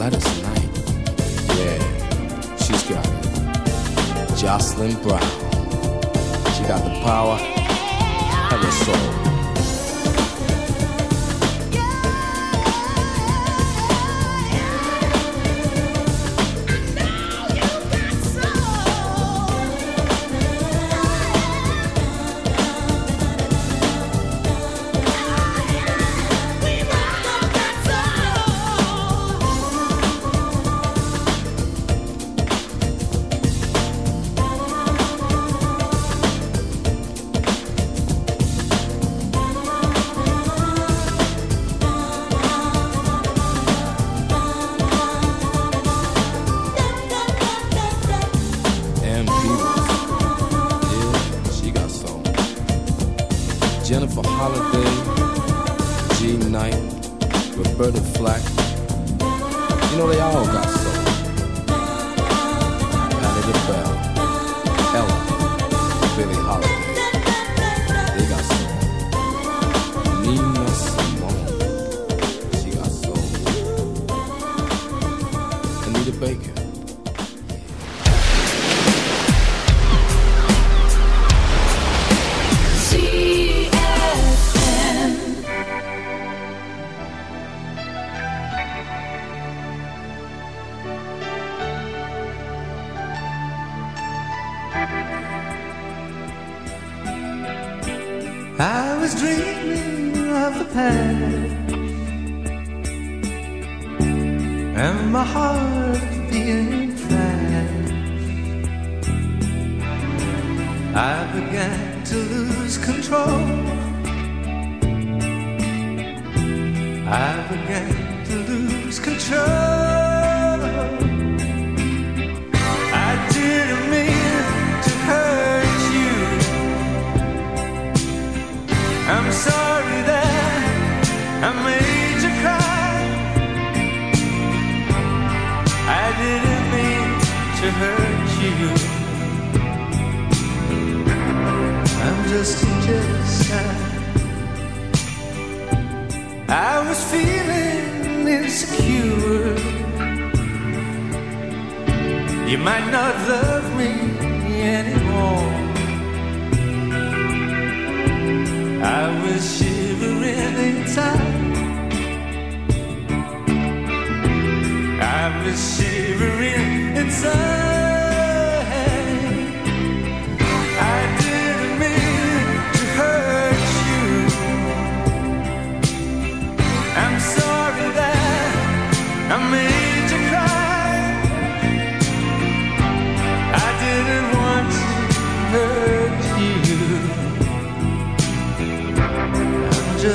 Gladys Knight, yeah, she's got it. Jocelyn Brown, she got the power and the soul.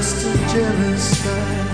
just a jealous guy.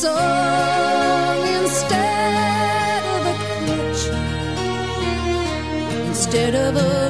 Song instead of a clutch, instead of a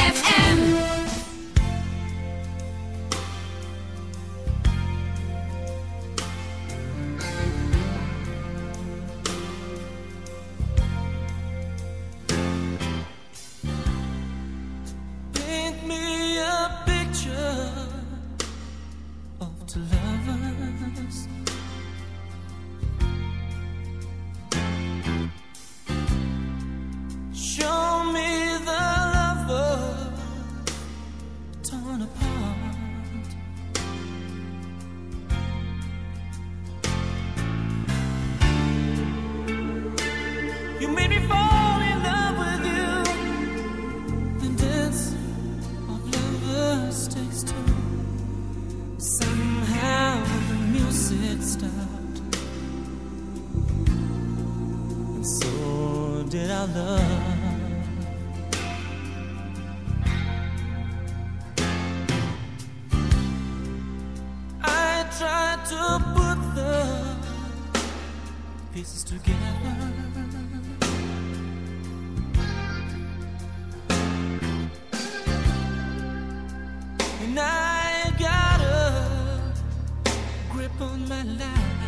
grip on my life.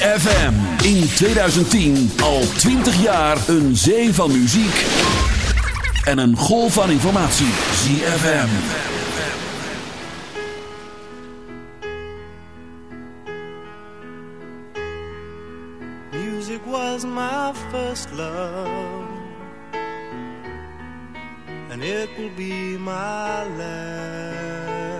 ZFM. In 2010 al 20 jaar een zee van muziek. En een golf van informatie. ZFM. Music was my first love, and it will be my last.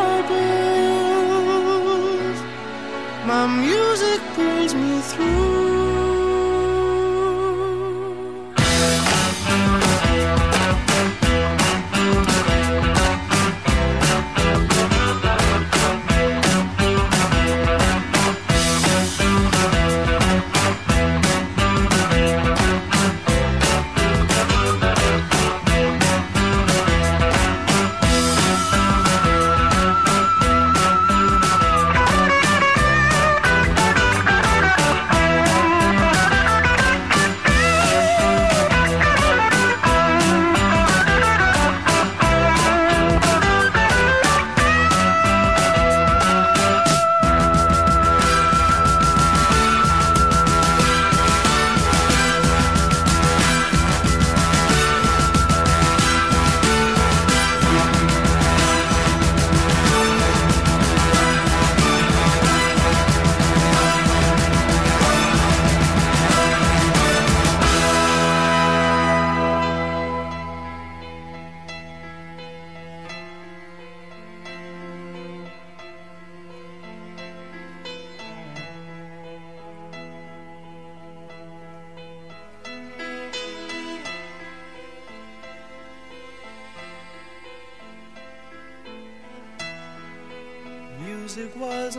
my music pulls me through.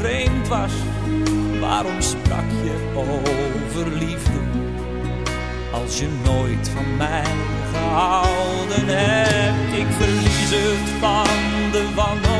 vreemd was, waarom sprak je over liefde? Als je nooit van mij gehouden hebt, ik verlies het van de wanhoop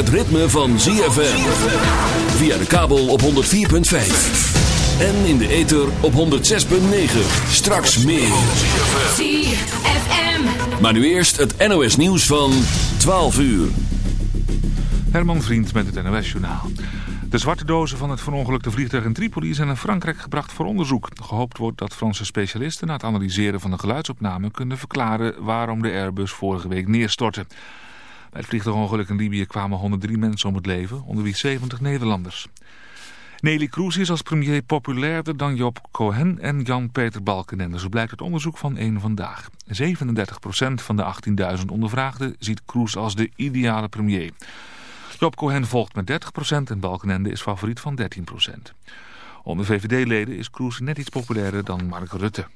Het ritme van ZFM. Via de kabel op 104.5. En in de ether op 106.9. Straks meer. ZFM. Maar nu eerst het NOS nieuws van 12 uur. Herman Vriend met het NOS-journaal. De zwarte dozen van het verongelukte vliegtuig in Tripoli zijn naar Frankrijk gebracht voor onderzoek. Gehoopt wordt dat Franse specialisten na het analyseren van de geluidsopname kunnen verklaren waarom de Airbus vorige week neerstortte. Bij het vliegtuigongeluk in Libië kwamen 103 mensen om het leven, onder wie 70 Nederlanders. Nelly Kroes is als premier populairder dan Job Cohen en Jan-Peter Balkenende. Zo blijkt uit onderzoek van één Vandaag. 37% van de 18.000 ondervraagden ziet Kroes als de ideale premier. Job Cohen volgt met 30% en Balkenende is favoriet van 13%. Onder VVD-leden is Kroes net iets populairder dan Mark Rutte.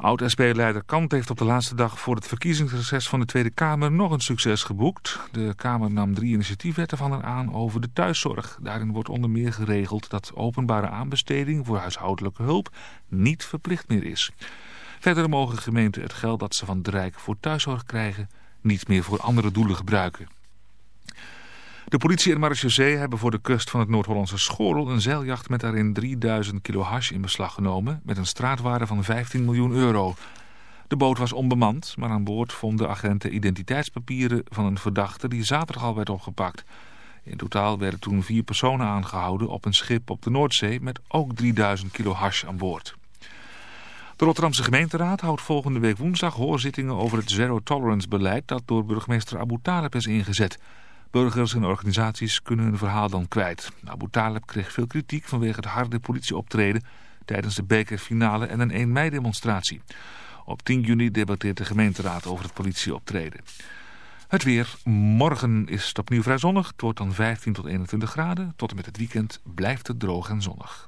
Oud-SP-leider Kant heeft op de laatste dag voor het verkiezingsreces van de Tweede Kamer nog een succes geboekt. De Kamer nam drie initiatiefwetten van haar aan over de thuiszorg. Daarin wordt onder meer geregeld dat openbare aanbesteding voor huishoudelijke hulp niet verplicht meer is. Verder mogen gemeenten het geld dat ze van het Rijk voor thuiszorg krijgen niet meer voor andere doelen gebruiken. De politie en marechaussee hebben voor de kust van het Noord-Hollandse Schorel een zeiljacht met daarin 3000 kilo hash in beslag genomen met een straatwaarde van 15 miljoen euro. De boot was onbemand, maar aan boord vonden agenten identiteitspapieren van een verdachte die zaterdag al werd opgepakt. In totaal werden toen vier personen aangehouden op een schip op de Noordzee met ook 3000 kilo hash aan boord. De Rotterdamse gemeenteraad houdt volgende week woensdag hoorzittingen over het zero-tolerance beleid dat door burgemeester Abu Talib is ingezet. Burgers en organisaties kunnen hun verhaal dan kwijt. Abu Talib kreeg veel kritiek vanwege het harde politieoptreden tijdens de bekerfinale en een 1 mei demonstratie. Op 10 juni debatteert de gemeenteraad over het politieoptreden. Het weer. Morgen is het opnieuw vrij zonnig. Het wordt dan 15 tot 21 graden. Tot en met het weekend blijft het droog en zonnig.